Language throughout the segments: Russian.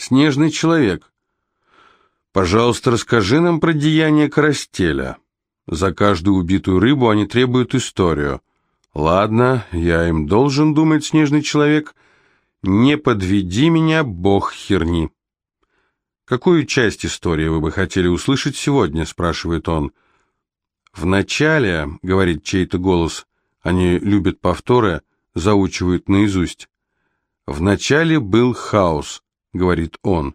Снежный человек. Пожалуйста, расскажи нам про деяния Карастеля. За каждую убитую рыбу они требуют историю. Ладно, я им должен, думать, снежный человек. Не подведи меня, бог херни. Какую часть истории вы бы хотели услышать сегодня, спрашивает он. В начале, говорит чей-то голос, они любят повторы, заучивают наизусть. В начале был хаос, говорит он.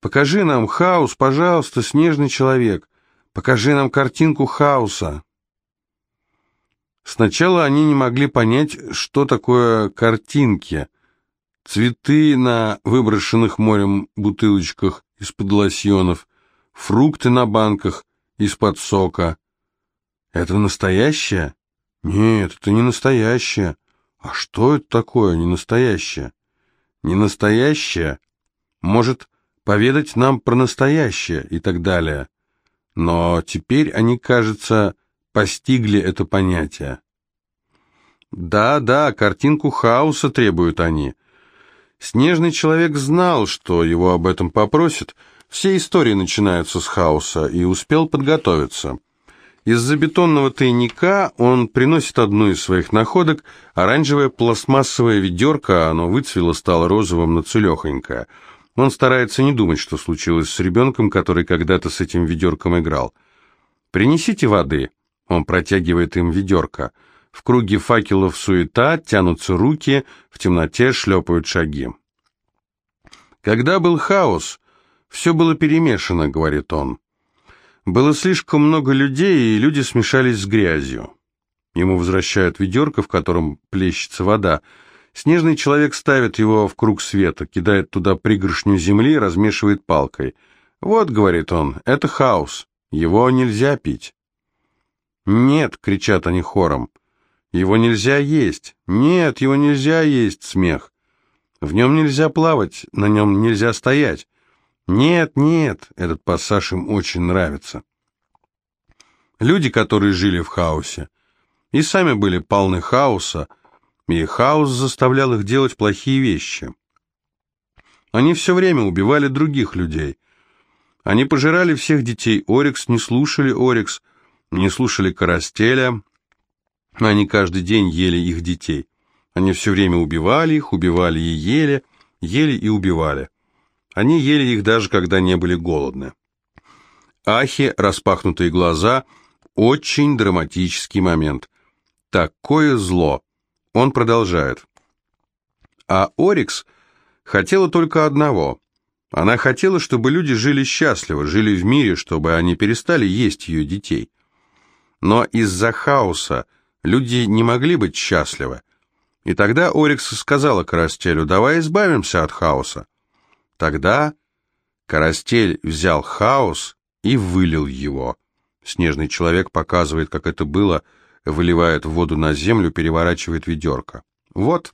Покажи нам хаос, пожалуйста, снежный человек. Покажи нам картинку хаоса. Сначала они не могли понять, что такое картинки. Цветы на выброшенных морем бутылочках из-под лосьонов, фрукты на банках из-под сока. Это настоящее? Нет, это не настоящее. А что это такое не настоящее? Не настоящее может поведать нам про настоящее и так далее. Но теперь они, кажется, постигли это понятие. Да, да, картинку хаоса требуют они. Снежный человек знал, что его об этом попросят. Все истории начинаются с хаоса, и успел подготовиться. Из-за бетонного тайника он приносит одну из своих находок, оранжевое пластмассовое ведерко, оно выцвело, стало розовым, но. Он старается не думать, что случилось с ребенком, который когда-то с этим ведерком играл. «Принесите воды», — он протягивает им ведерко. В круге факелов суета, тянутся руки, в темноте шлепают шаги. «Когда был хаос, все было перемешано», — говорит он. Было слишком много людей, и люди смешались с грязью. Ему возвращают ведерко, в котором плещется вода. Снежный человек ставит его в круг света, кидает туда пригоршню земли размешивает палкой. «Вот», — говорит он, — «это хаос. Его нельзя пить». «Нет», — кричат они хором, — «его нельзя есть». «Нет, его нельзя есть», — смех. «В нем нельзя плавать, на нем нельзя стоять». Нет, нет, этот пассаж им очень нравится. Люди, которые жили в хаосе, и сами были полны хаоса, и хаос заставлял их делать плохие вещи. Они все время убивали других людей. Они пожирали всех детей Орикс, не слушали Орикс, не слушали Карастеля. Они каждый день ели их детей. Они все время убивали их, убивали и ели, ели и убивали. Они ели их даже, когда не были голодны. Ахи, распахнутые глаза, очень драматический момент. Такое зло. Он продолжает. А Орикс хотела только одного. Она хотела, чтобы люди жили счастливо, жили в мире, чтобы они перестали есть ее детей. Но из-за хаоса люди не могли быть счастливы. И тогда Орикс сказала Карастелю, давай избавимся от хаоса. Тогда Карастель взял хаос и вылил его. Снежный человек показывает, как это было, выливает воду на землю, переворачивает ведерко. Вот,